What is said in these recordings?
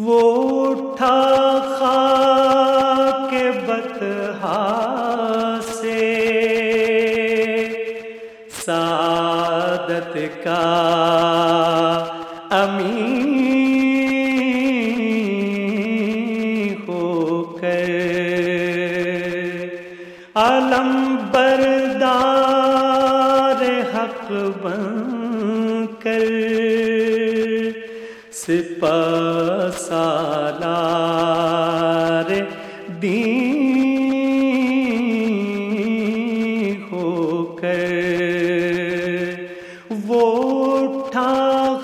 وہ اٹھا خاک بتہا سے۔ سعادت کا امین ہو کر۔ علم بردار حق بن کر۔ سالار دین ہو کر وہ اٹھا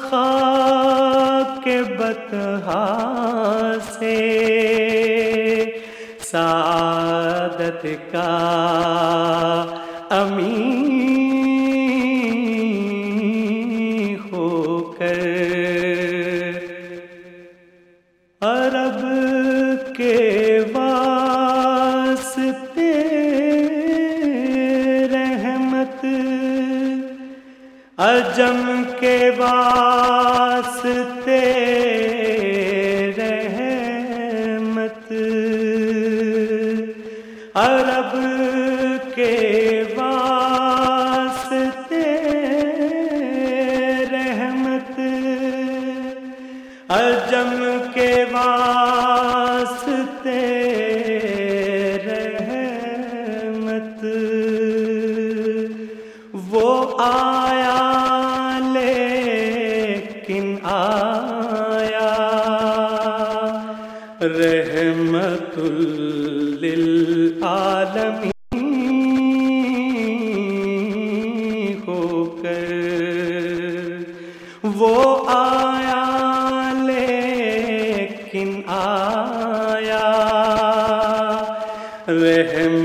خاک بتہا سے سعادت کا امین عرب کے واسطے رحمت عجم کے واسطے رحمت۔ عرب کے واسطے واسطے رحمت۔ وہ آیا لیکن آیا۔ رحمت للعالمین۔ آیا۔ رحم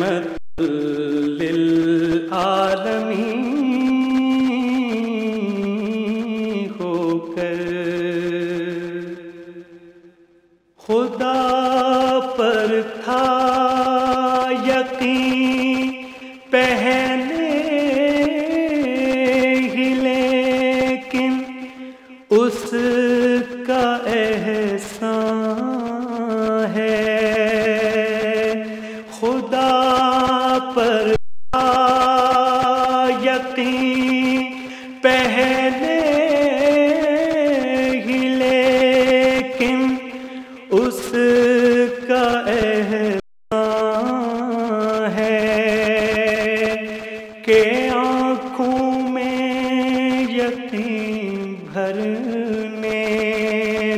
کہ آنکھوں میں یقین بھرنے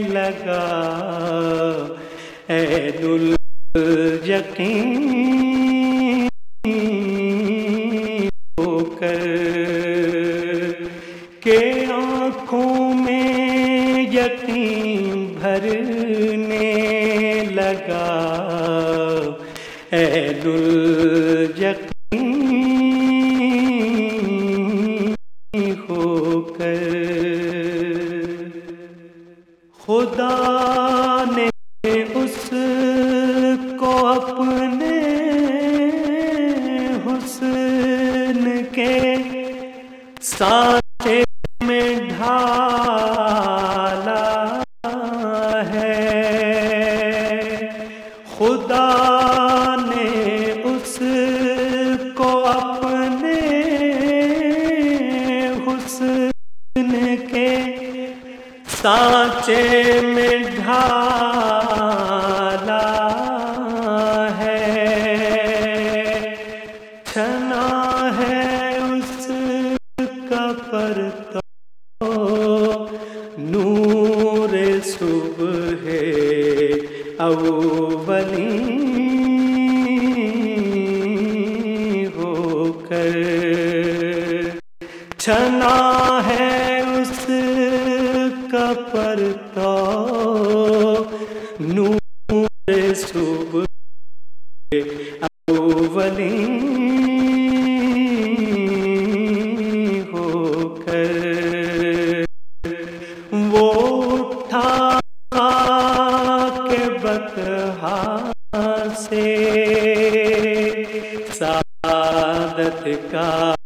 لگا۔ عید الیقین ہو کر کہ آنکھوں میں یقین بھرنے لگا۔ عید الیقین کر۔ خدا نے اس کو اپنے حسن کے ساتھ حسن کے سانچے میں ڈھالا ہے۔ چھنا ہے اس کا پرتو۔ نور صبح اولی ہو کر۔ چھنا ہے ہو کر وہ کے بتہا سے سعادت کا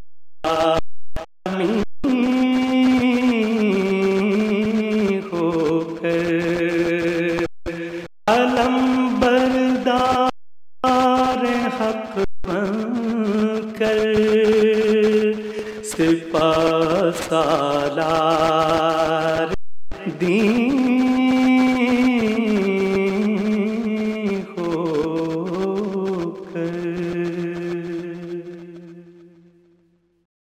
حق بن کر سپا سالار دین